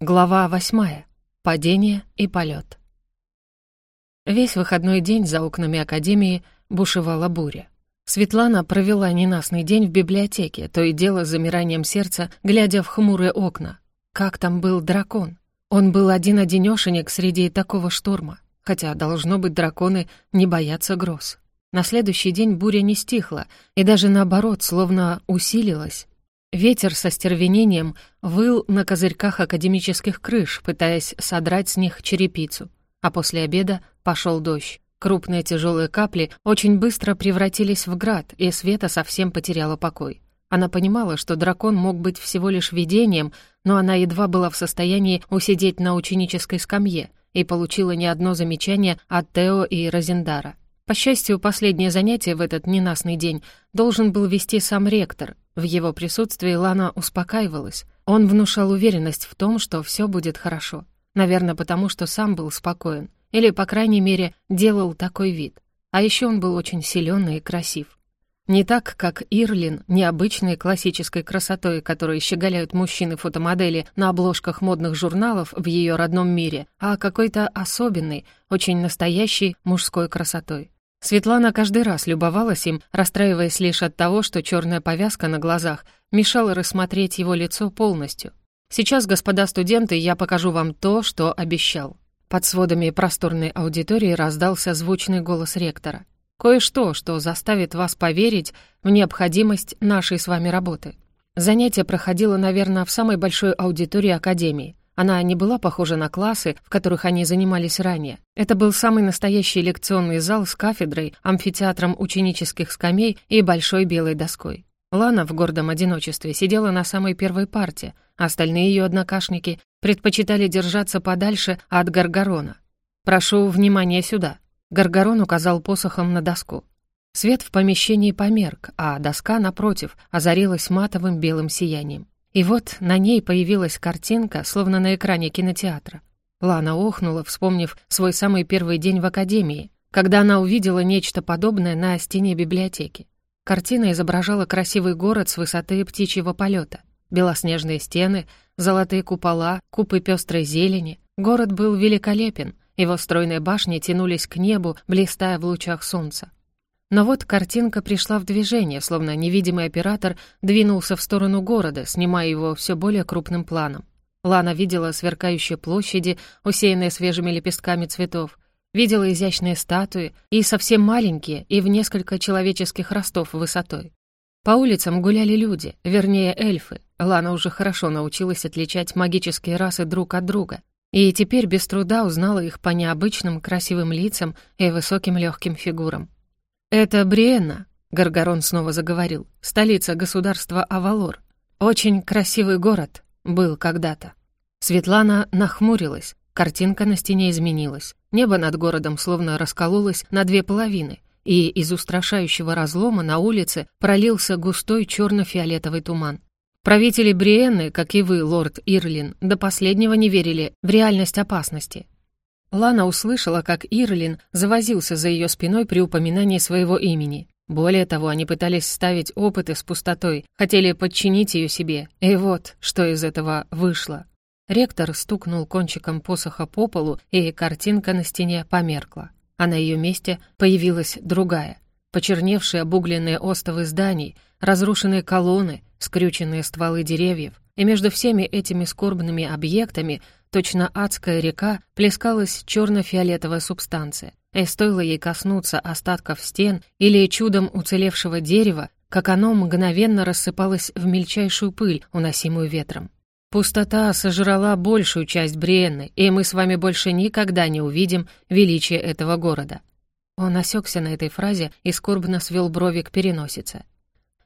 Глава восьмая. Падение и полет. Весь выходной день за окнами Академии бушевала буря. Светлана провела ненастный день в библиотеке, то и дело с замиранием сердца, глядя в хмурые окна. Как там был дракон? Он был один-одинёшенек среди такого шторма, хотя, должно быть, драконы не боятся гроз. На следующий день буря не стихла, и даже наоборот, словно усилилась. Ветер со стервенением выл на козырьках академических крыш, пытаясь содрать с них черепицу. А после обеда пошел дождь. Крупные тяжелые капли очень быстро превратились в град, и Света совсем потеряла покой. Она понимала, что дракон мог быть всего лишь видением, но она едва была в состоянии усидеть на ученической скамье и получила не одно замечание от Тео и Розендара. По счастью, последнее занятие в этот ненастный день должен был вести сам ректор. В его присутствии Лана успокаивалась. Он внушал уверенность в том, что все будет хорошо. Наверное, потому что сам был спокоен. Или, по крайней мере, делал такой вид. А еще он был очень силен и красив. Не так, как Ирлин, необычной классической красотой, которой щеголяют мужчины-фотомодели на обложках модных журналов в ее родном мире, а какой-то особенной, очень настоящей мужской красотой. Светлана каждый раз любовалась им, расстраиваясь лишь от того, что черная повязка на глазах мешала рассмотреть его лицо полностью. «Сейчас, господа студенты, я покажу вам то, что обещал». Под сводами просторной аудитории раздался звучный голос ректора. «Кое-что, что заставит вас поверить в необходимость нашей с вами работы». Занятие проходило, наверное, в самой большой аудитории Академии. Она не была похожа на классы, в которых они занимались ранее. Это был самый настоящий лекционный зал с кафедрой, амфитеатром ученических скамей и большой белой доской. Лана в гордом одиночестве сидела на самой первой парте, остальные ее однокашники предпочитали держаться подальше от Гаргарона. «Прошу внимания сюда», — Гаргарон указал посохом на доску. Свет в помещении померк, а доска, напротив, озарилась матовым белым сиянием. И вот на ней появилась картинка, словно на экране кинотеатра. Лана охнула, вспомнив свой самый первый день в академии, когда она увидела нечто подобное на стене библиотеки. Картина изображала красивый город с высоты птичьего полета. Белоснежные стены, золотые купола, купы пестрой зелени. Город был великолепен, его стройные башни тянулись к небу, блистая в лучах солнца. Но вот картинка пришла в движение, словно невидимый оператор двинулся в сторону города, снимая его все более крупным планом. Лана видела сверкающие площади, усеянные свежими лепестками цветов, видела изящные статуи и совсем маленькие, и в несколько человеческих ростов высотой. По улицам гуляли люди, вернее, эльфы. Лана уже хорошо научилась отличать магические расы друг от друга, и теперь без труда узнала их по необычным красивым лицам и высоким легким фигурам. «Это Бриенна», — Гаргарон снова заговорил, — «столица государства Авалор. Очень красивый город был когда-то». Светлана нахмурилась, картинка на стене изменилась. Небо над городом словно раскололось на две половины, и из устрашающего разлома на улице пролился густой черно-фиолетовый туман. Правители Бриенны, как и вы, лорд Ирлин, до последнего не верили в реальность опасности. Лана услышала, как Ирлин завозился за ее спиной при упоминании своего имени. Более того, они пытались ставить опыты с пустотой, хотели подчинить ее себе. И вот, что из этого вышло. Ректор стукнул кончиком посоха по полу, и картинка на стене померкла. А на ее месте появилась другая. Почерневшие обугленные остовы зданий, разрушенные колонны, скрюченные стволы деревьев. И между всеми этими скорбными объектами Точно адская река плескалась черно-фиолетовая субстанция, и стоило ей коснуться остатков стен или чудом уцелевшего дерева, как оно мгновенно рассыпалось в мельчайшую пыль, уносимую ветром. Пустота сожрала большую часть Бриенны, и мы с вами больше никогда не увидим величие этого города». Он осекся на этой фразе и скорбно свел брови к переносице.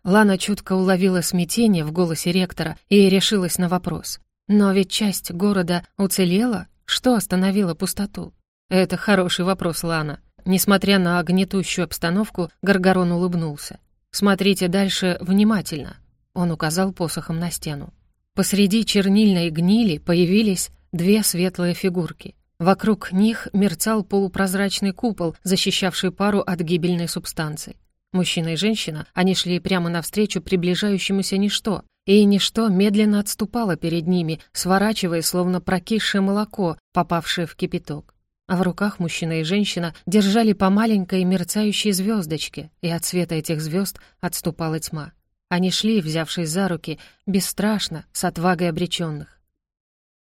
Лана чутко уловила смятение в голосе ректора и решилась на вопрос. Но ведь часть города уцелела? Что остановило пустоту? Это хороший вопрос, Лана. Несмотря на гнетущую обстановку, Гаргарон улыбнулся. «Смотрите дальше внимательно», — он указал посохом на стену. Посреди чернильной гнили появились две светлые фигурки. Вокруг них мерцал полупрозрачный купол, защищавший пару от гибельной субстанции. Мужчина и женщина, они шли прямо навстречу приближающемуся ничто, и ничто медленно отступало перед ними, сворачивая, словно прокисшее молоко, попавшее в кипяток. А в руках мужчина и женщина держали по маленькой мерцающей звездочке, и от света этих звезд отступала тьма. Они шли, взявшись за руки, бесстрашно, с отвагой обреченных.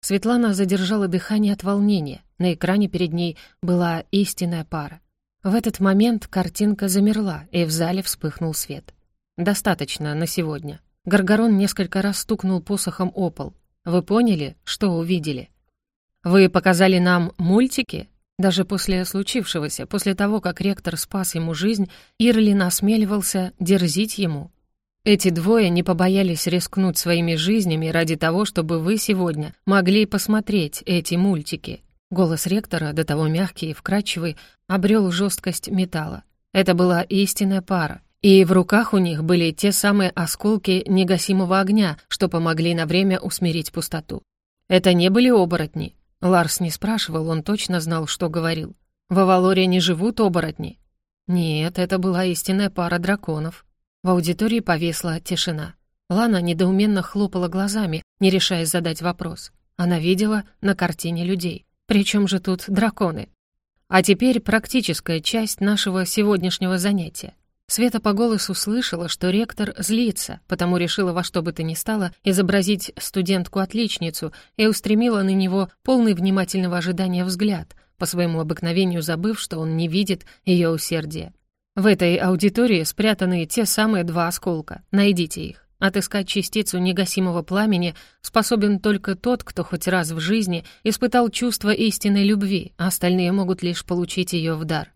Светлана задержала дыхание от волнения. На экране перед ней была истинная пара. В этот момент картинка замерла, и в зале вспыхнул свет. «Достаточно на сегодня». Гаргарон несколько раз стукнул посохом о пол. «Вы поняли, что увидели?» «Вы показали нам мультики?» Даже после случившегося, после того, как ректор спас ему жизнь, Ирлин осмеливался дерзить ему. Эти двое не побоялись рискнуть своими жизнями ради того, чтобы вы сегодня могли посмотреть эти мультики. Голос ректора, до того мягкий и вкрадчивый, обрел жесткость металла. Это была истинная пара. И в руках у них были те самые осколки негасимого огня, что помогли на время усмирить пустоту. Это не были оборотни. Ларс не спрашивал, он точно знал, что говорил. В Авалоре не живут оборотни. Нет, это была истинная пара драконов. В аудитории повесла тишина. Лана недоуменно хлопала глазами, не решаясь задать вопрос. Она видела на картине людей. Причем же тут драконы? А теперь практическая часть нашего сегодняшнего занятия. Света по голосу слышала, что ректор злится, потому решила во что бы то ни стало изобразить студентку-отличницу и устремила на него полный внимательного ожидания взгляд, по своему обыкновению забыв, что он не видит ее усердия. В этой аудитории спрятаны те самые два осколка. Найдите их. Отыскать частицу негасимого пламени способен только тот, кто хоть раз в жизни испытал чувство истинной любви, а остальные могут лишь получить ее в дар.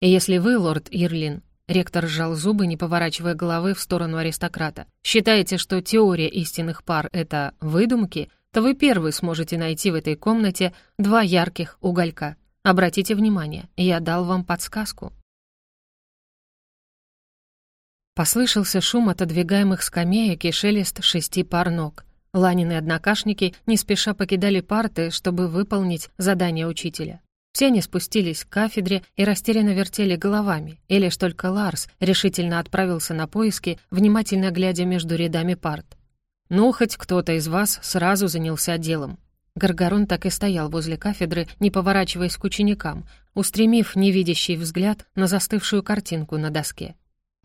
И если вы, лорд Ирлин, ректор сжал зубы, не поворачивая головы в сторону аристократа, считаете, что теория истинных пар — это выдумки, то вы первый сможете найти в этой комнате два ярких уголька. Обратите внимание, я дал вам подсказку. Послышался шум отодвигаемых скамеек и шелест шести пар ног. Ланины однокашники не спеша покидали парты, чтобы выполнить задание учителя. Все они спустились к кафедре и растерянно вертели головами, и лишь только Ларс решительно отправился на поиски, внимательно глядя между рядами парт. «Ну, хоть кто-то из вас сразу занялся делом». Гаргарон так и стоял возле кафедры, не поворачиваясь к ученикам, устремив невидящий взгляд на застывшую картинку на доске.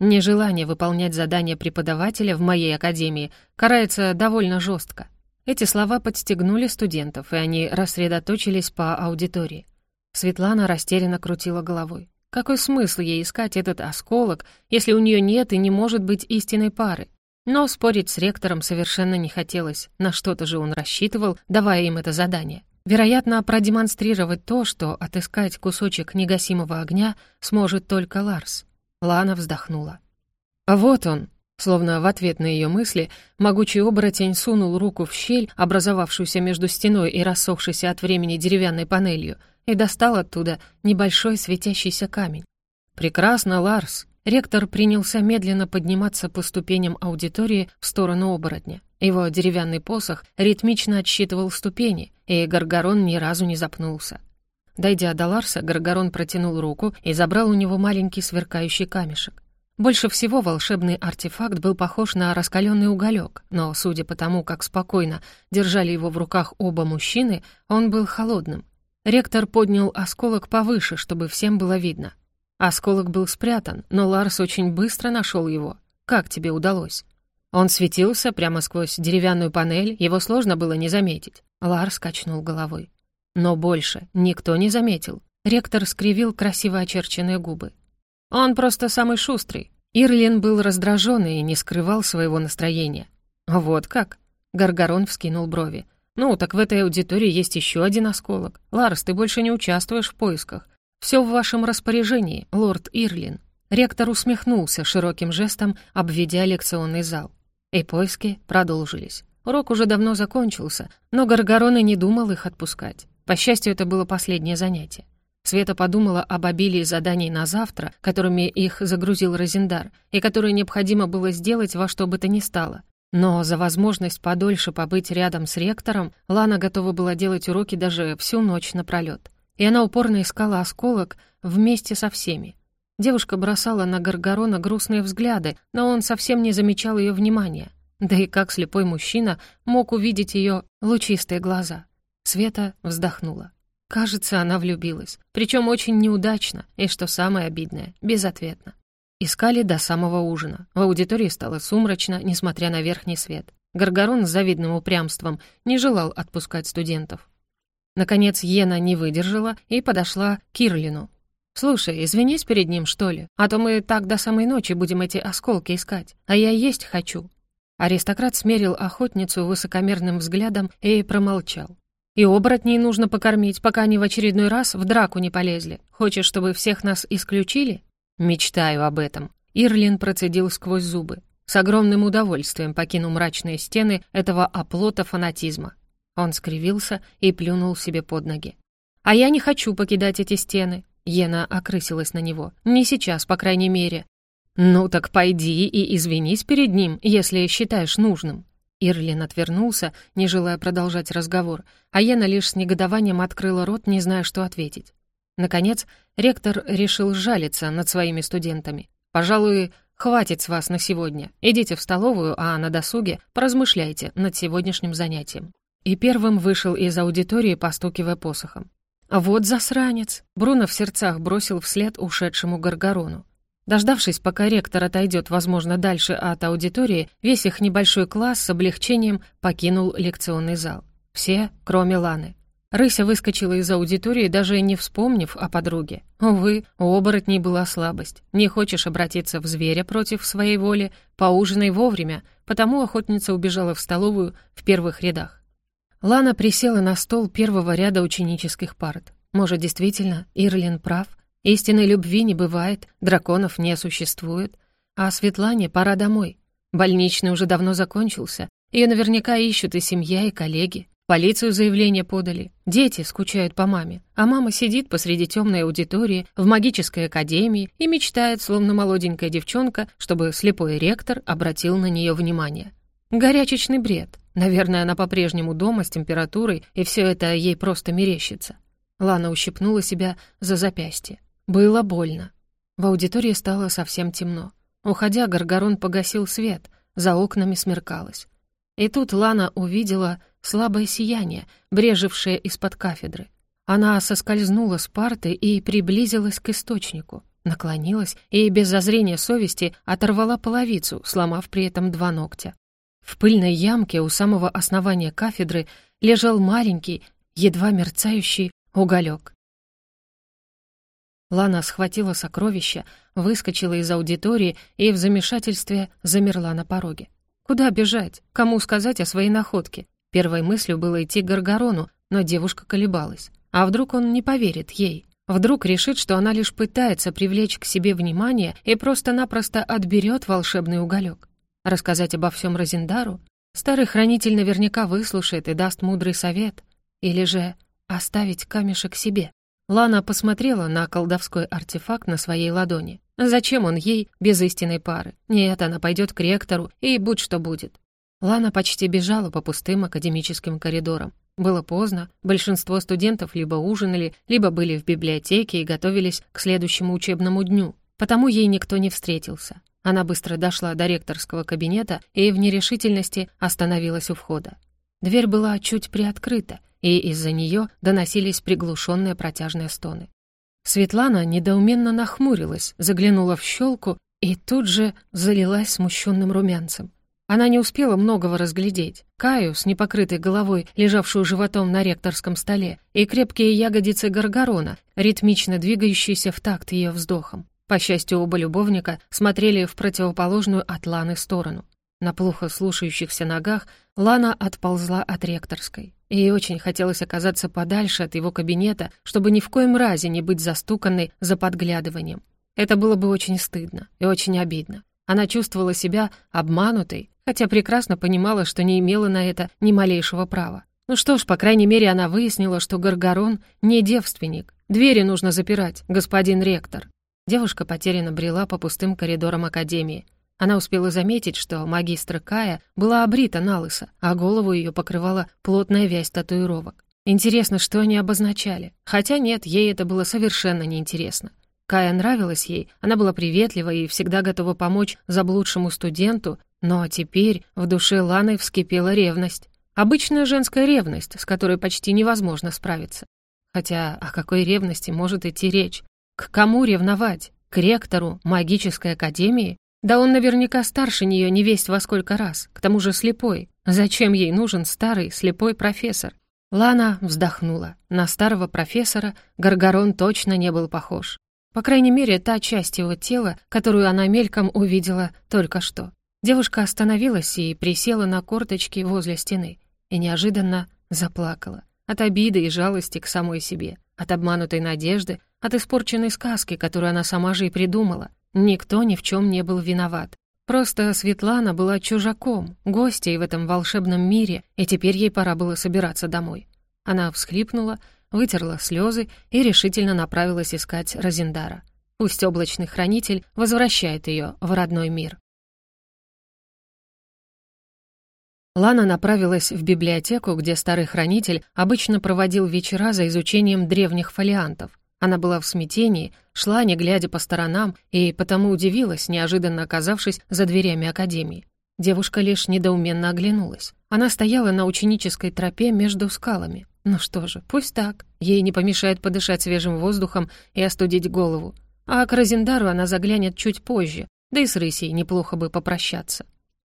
Нежелание выполнять задания преподавателя в моей академии карается довольно жестко. Эти слова подстегнули студентов, и они рассредоточились по аудитории. Светлана растерянно крутила головой. Какой смысл ей искать этот осколок, если у нее нет и не может быть истинной пары? Но спорить с ректором совершенно не хотелось. На что-то же он рассчитывал, давая им это задание. Вероятно, продемонстрировать то, что отыскать кусочек негасимого огня сможет только Ларс. Лана вздохнула. «А вот он!» Словно в ответ на ее мысли, могучий оборотень сунул руку в щель, образовавшуюся между стеной и рассохшейся от времени деревянной панелью, и достал оттуда небольшой светящийся камень. «Прекрасно, Ларс!» Ректор принялся медленно подниматься по ступеням аудитории в сторону оборотня. Его деревянный посох ритмично отсчитывал ступени, и Гаргарон ни разу не запнулся. Дойдя до Ларса, Гаргорон протянул руку и забрал у него маленький сверкающий камешек. Больше всего волшебный артефакт был похож на раскаленный уголек, но, судя по тому, как спокойно держали его в руках оба мужчины, он был холодным. Ректор поднял осколок повыше, чтобы всем было видно. Осколок был спрятан, но Ларс очень быстро нашел его. Как тебе удалось? Он светился прямо сквозь деревянную панель, его сложно было не заметить. Ларс качнул головой. Но больше никто не заметил. Ректор скривил красиво очерченные губы. «Он просто самый шустрый». Ирлин был раздражен и не скрывал своего настроения. «Вот как?» Гаргарон вскинул брови. «Ну, так в этой аудитории есть еще один осколок. Ларс, ты больше не участвуешь в поисках. Все в вашем распоряжении, лорд Ирлин». Ректор усмехнулся широким жестом, обведя лекционный зал. И поиски продолжились. Урок уже давно закончился, но Гаргарон и не думал их отпускать. По счастью, это было последнее занятие. Света подумала об обилии заданий на завтра, которыми их загрузил Розендар, и которые необходимо было сделать во что бы то ни стало. Но за возможность подольше побыть рядом с ректором Лана готова была делать уроки даже всю ночь напролёт. И она упорно искала осколок вместе со всеми. Девушка бросала на Гаргорона грустные взгляды, но он совсем не замечал ее внимания. Да и как слепой мужчина мог увидеть ее лучистые глаза? Света вздохнула. Кажется, она влюбилась, причем очень неудачно, и, что самое обидное, безответно. Искали до самого ужина. В аудитории стало сумрачно, несмотря на верхний свет. Гаргорон с завидным упрямством не желал отпускать студентов. Наконец Йена не выдержала и подошла к Кирлину. «Слушай, извинись перед ним, что ли, а то мы так до самой ночи будем эти осколки искать, а я есть хочу». Аристократ смерил охотницу высокомерным взглядом и промолчал. «И оборотней нужно покормить, пока они в очередной раз в драку не полезли. Хочешь, чтобы всех нас исключили?» «Мечтаю об этом». Ирлин процедил сквозь зубы. С огромным удовольствием покинул мрачные стены этого оплота фанатизма. Он скривился и плюнул себе под ноги. «А я не хочу покидать эти стены», — Ена окрысилась на него. «Не сейчас, по крайней мере. «Ну так пойди и извинись перед ним, если считаешь нужным». Ирлин отвернулся, не желая продолжать разговор, а Яна лишь с негодованием открыла рот, не зная, что ответить. Наконец, ректор решил жалиться над своими студентами. «Пожалуй, хватит с вас на сегодня. Идите в столовую, а на досуге поразмышляйте над сегодняшним занятием». И первым вышел из аудитории, постукивая посохом. «Вот засранец!» Бруно в сердцах бросил вслед ушедшему Гаргарону. Дождавшись, пока ректор отойдет, возможно, дальше от аудитории, весь их небольшой класс с облегчением покинул лекционный зал. Все, кроме Ланы. Рыся выскочила из аудитории, даже не вспомнив о подруге. Увы, у оборотней была слабость. Не хочешь обратиться в зверя против своей воли, поужинай вовремя, потому охотница убежала в столовую в первых рядах. Лана присела на стол первого ряда ученических парт. Может, действительно, Ирлин прав — Истинной любви не бывает, драконов не существует. А Светлане пора домой. Больничный уже давно закончился. Ее наверняка ищут и семья, и коллеги. Полицию заявление подали. Дети скучают по маме. А мама сидит посреди темной аудитории в магической академии и мечтает, словно молоденькая девчонка, чтобы слепой ректор обратил на нее внимание. Горячечный бред. Наверное, она по-прежнему дома с температурой, и все это ей просто мерещится. Лана ущипнула себя за запястье. Было больно. В аудитории стало совсем темно. Уходя, Гаргарон погасил свет, за окнами смеркалось. И тут Лана увидела слабое сияние, брежевшее из-под кафедры. Она соскользнула с парты и приблизилась к источнику, наклонилась и без зазрения совести оторвала половицу, сломав при этом два ногтя. В пыльной ямке у самого основания кафедры лежал маленький, едва мерцающий уголек. Лана схватила сокровище, выскочила из аудитории и в замешательстве замерла на пороге. Куда бежать? Кому сказать о своей находке? Первой мыслью было идти к Гаргарону, но девушка колебалась. А вдруг он не поверит ей? Вдруг решит, что она лишь пытается привлечь к себе внимание и просто-напросто отберет волшебный уголек. Рассказать обо всем Розендару? Старый хранитель наверняка выслушает и даст мудрый совет. Или же оставить камешек себе? Лана посмотрела на колдовской артефакт на своей ладони. Зачем он ей без истинной пары? Нет, она пойдет к ректору, и будь что будет. Лана почти бежала по пустым академическим коридорам. Было поздно, большинство студентов либо ужинали, либо были в библиотеке и готовились к следующему учебному дню, потому ей никто не встретился. Она быстро дошла до ректорского кабинета и в нерешительности остановилась у входа. Дверь была чуть приоткрыта, и из-за нее доносились приглушенные протяжные стоны. Светлана недоуменно нахмурилась, заглянула в щелку и тут же залилась смущенным румянцем. Она не успела многого разглядеть. Каю с непокрытой головой, лежавшую животом на ректорском столе, и крепкие ягодицы Гаргарона, ритмично двигающиеся в такт ее вздохом. По счастью, оба любовника смотрели в противоположную от Ланы сторону. На плохо слушающихся ногах Лана отползла от ректорской. Ей очень хотелось оказаться подальше от его кабинета, чтобы ни в коем разе не быть застуканной за подглядыванием. Это было бы очень стыдно и очень обидно. Она чувствовала себя обманутой, хотя прекрасно понимала, что не имела на это ни малейшего права. Ну что ж, по крайней мере, она выяснила, что Гаргарон не девственник. Двери нужно запирать, господин ректор. Девушка потерянно брела по пустым коридорам академии. Она успела заметить, что магистра Кая была обрита на лысо, а голову ее покрывала плотная вязь татуировок. Интересно, что они обозначали. Хотя нет, ей это было совершенно неинтересно. Кая нравилась ей, она была приветлива и всегда готова помочь заблудшему студенту, но теперь в душе Ланы вскипела ревность. Обычная женская ревность, с которой почти невозможно справиться. Хотя о какой ревности может идти речь? К кому ревновать? К ректору магической академии? Да он наверняка старше нее не весть во сколько раз, к тому же слепой. Зачем ей нужен старый слепой профессор? Лана вздохнула. На старого профессора Гаргарон точно не был похож. По крайней мере, та часть его тела, которую она мельком увидела только что. Девушка остановилась и присела на корточки возле стены. И неожиданно заплакала. От обиды и жалости к самой себе. От обманутой надежды, от испорченной сказки, которую она сама же и придумала. Никто ни в чем не был виноват. Просто Светлана была чужаком, гостьей в этом волшебном мире, и теперь ей пора было собираться домой. Она всхлипнула, вытерла слезы и решительно направилась искать Розендара. Пусть облачный хранитель возвращает ее в родной мир. Лана направилась в библиотеку, где старый хранитель обычно проводил вечера за изучением древних фолиантов. Она была в смятении, шла, не глядя по сторонам, и потому удивилась, неожиданно оказавшись за дверями академии. Девушка лишь недоуменно оглянулась. Она стояла на ученической тропе между скалами. Ну что же, пусть так. Ей не помешает подышать свежим воздухом и остудить голову. А к Розендару она заглянет чуть позже, да и с Рысей неплохо бы попрощаться.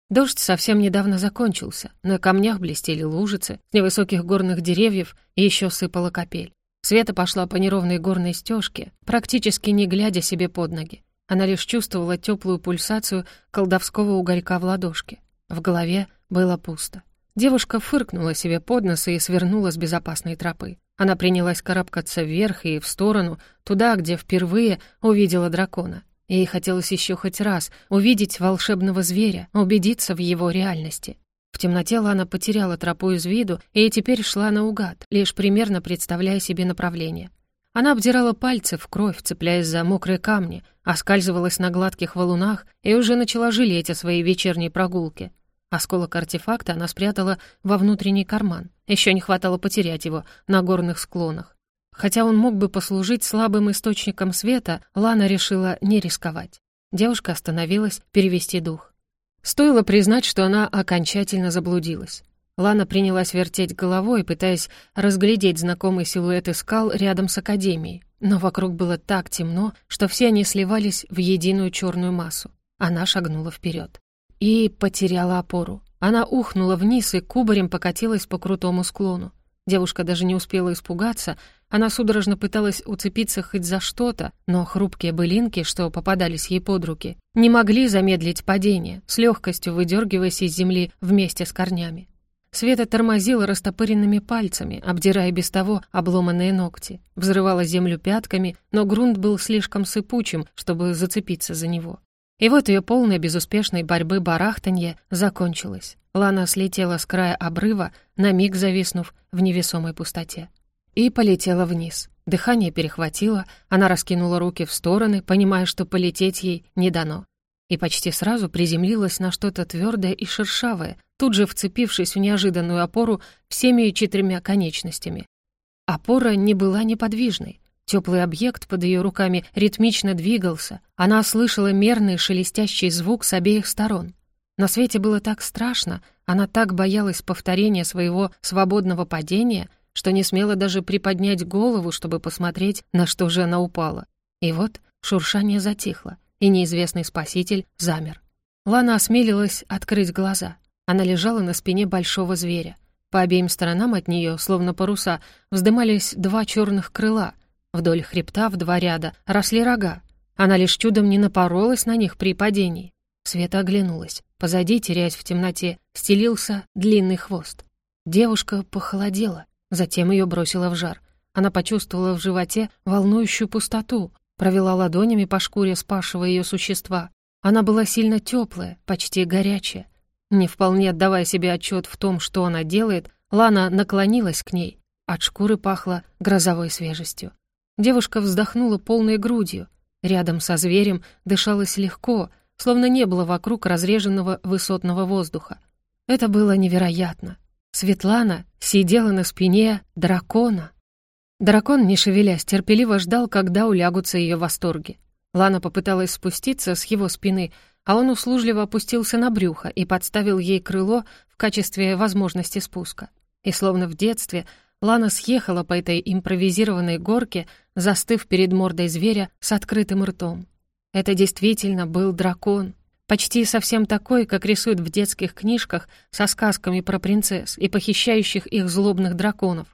Дождь совсем недавно закончился. На камнях блестели лужицы, с невысоких горных деревьев еще сыпала капель. Света пошла по неровной горной стежке, практически не глядя себе под ноги. Она лишь чувствовала теплую пульсацию колдовского уголька в ладошке. В голове было пусто. Девушка фыркнула себе под нос и свернула с безопасной тропы. Она принялась карабкаться вверх и в сторону, туда, где впервые увидела дракона. Ей хотелось еще хоть раз увидеть волшебного зверя, убедиться в его реальности. В темноте Лана потеряла тропу из виду и теперь шла наугад, лишь примерно представляя себе направление. Она обдирала пальцы в кровь, цепляясь за мокрые камни, оскальзывалась на гладких валунах и уже начала жалеть о своей вечерней прогулке. Осколок артефакта она спрятала во внутренний карман. Еще не хватало потерять его на горных склонах. Хотя он мог бы послужить слабым источником света, Лана решила не рисковать. Девушка остановилась перевести дух. Стоило признать, что она окончательно заблудилась. Лана принялась вертеть головой, пытаясь разглядеть знакомый силуэт скал рядом с Академией. Но вокруг было так темно, что все они сливались в единую черную массу. Она шагнула вперед и потеряла опору. Она ухнула вниз и кубарем покатилась по крутому склону. Девушка даже не успела испугаться, она судорожно пыталась уцепиться хоть за что-то, но хрупкие былинки, что попадались ей под руки, не могли замедлить падение, с легкостью выдергиваясь из земли вместе с корнями. Света тормозила растопыренными пальцами, обдирая без того обломанные ногти. Взрывала землю пятками, но грунт был слишком сыпучим, чтобы зацепиться за него. И вот ее полная безуспешной борьбы барахтанье закончилось. Лана слетела с края обрыва, на миг зависнув в невесомой пустоте. И полетела вниз. Дыхание перехватило, она раскинула руки в стороны, понимая, что полететь ей не дано. И почти сразу приземлилась на что-то твердое и шершавое, тут же вцепившись в неожиданную опору всеми четырьмя конечностями. Опора не была неподвижной. Теплый объект под ее руками ритмично двигался. Она слышала мерный шелестящий звук с обеих сторон. На свете было так страшно, она так боялась повторения своего свободного падения, что не смела даже приподнять голову, чтобы посмотреть, на что же она упала. И вот шуршание затихло, и неизвестный спаситель замер. Лана осмелилась открыть глаза. Она лежала на спине большого зверя. По обеим сторонам от нее, словно паруса, вздымались два черных крыла. Вдоль хребта в два ряда росли рога. Она лишь чудом не напоролась на них при падении. Света оглянулась. Позади, теряясь в темноте, стелился длинный хвост. Девушка похолодела, затем ее бросило в жар. Она почувствовала в животе волнующую пустоту, провела ладонями по шкуре спасшего ее существа. Она была сильно теплая, почти горячая. Не вполне отдавая себе отчет в том, что она делает, Лана наклонилась к ней. От шкуры пахло грозовой свежестью. Девушка вздохнула полной грудью. Рядом со зверем дышалось легко, словно не было вокруг разреженного высотного воздуха. Это было невероятно. Светлана сидела на спине дракона. Дракон, не шевелясь, терпеливо ждал, когда улягутся ее восторги. Лана попыталась спуститься с его спины, а он услужливо опустился на брюхо и подставил ей крыло в качестве возможности спуска. И словно в детстве Лана съехала по этой импровизированной горке, застыв перед мордой зверя с открытым ртом. Это действительно был дракон. Почти совсем такой, как рисуют в детских книжках со сказками про принцесс и похищающих их злобных драконов.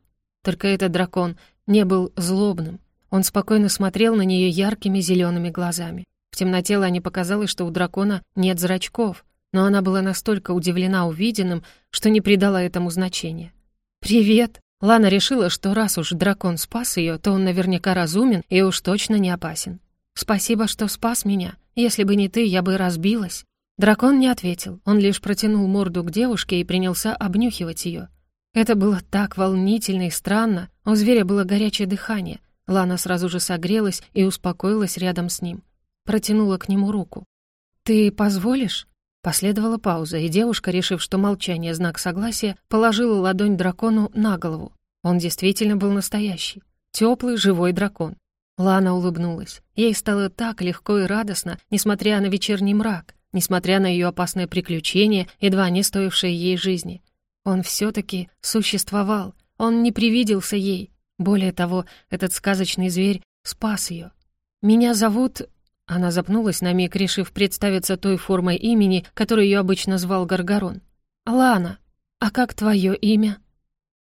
Только этот дракон не был злобным. Он спокойно смотрел на нее яркими зелеными глазами. В темноте Лане показалось, что у дракона нет зрачков, но она была настолько удивлена увиденным, что не придала этому значения. «Привет!» Лана решила, что раз уж дракон спас ее, то он наверняка разумен и уж точно не опасен. «Спасибо, что спас меня. Если бы не ты, я бы разбилась». Дракон не ответил, он лишь протянул морду к девушке и принялся обнюхивать ее. Это было так волнительно и странно, у зверя было горячее дыхание. Лана сразу же согрелась и успокоилась рядом с ним. Протянула к нему руку. «Ты позволишь?» Последовала пауза, и девушка, решив, что молчание — знак согласия, положила ладонь дракону на голову. Он действительно был настоящий. Теплый, живой дракон. Лана улыбнулась. Ей стало так легко и радостно, несмотря на вечерний мрак, несмотря на ее опасное приключение, едва не стоившее ей жизни. Он все таки существовал, он не привиделся ей. Более того, этот сказочный зверь спас ее. «Меня зовут...» Она запнулась на миг, решив представиться той формой имени, которую ее обычно звал Гаргарон. «Лана, а как твое имя?»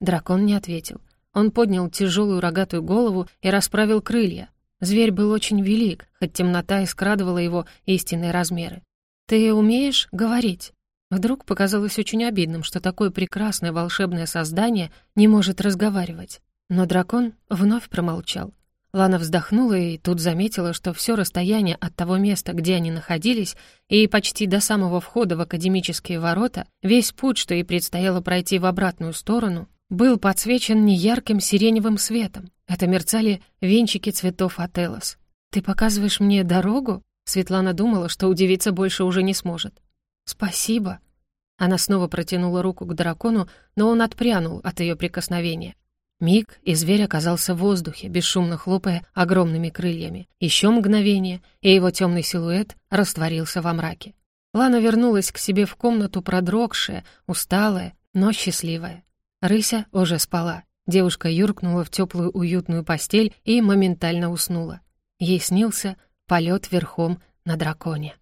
Дракон не ответил. Он поднял тяжелую рогатую голову и расправил крылья. Зверь был очень велик, хоть темнота и скрадывала его истинные размеры. «Ты умеешь говорить?» Вдруг показалось очень обидным, что такое прекрасное волшебное создание не может разговаривать. Но дракон вновь промолчал. Лана вздохнула и тут заметила, что все расстояние от того места, где они находились, и почти до самого входа в академические ворота, весь путь, что ей предстояло пройти в обратную сторону, был подсвечен неярким сиреневым светом. Это мерцали венчики цветов Ателос. «Ты показываешь мне дорогу?» Светлана думала, что удивиться больше уже не сможет. «Спасибо». Она снова протянула руку к дракону, но он отпрянул от ее прикосновения. Миг, и зверь оказался в воздухе, бесшумно хлопая огромными крыльями. Еще мгновение, и его темный силуэт растворился во мраке. Лана вернулась к себе в комнату продрогшая, усталая, но счастливая. Рыся уже спала. Девушка юркнула в теплую уютную постель и моментально уснула. Ей снился полет верхом на драконе.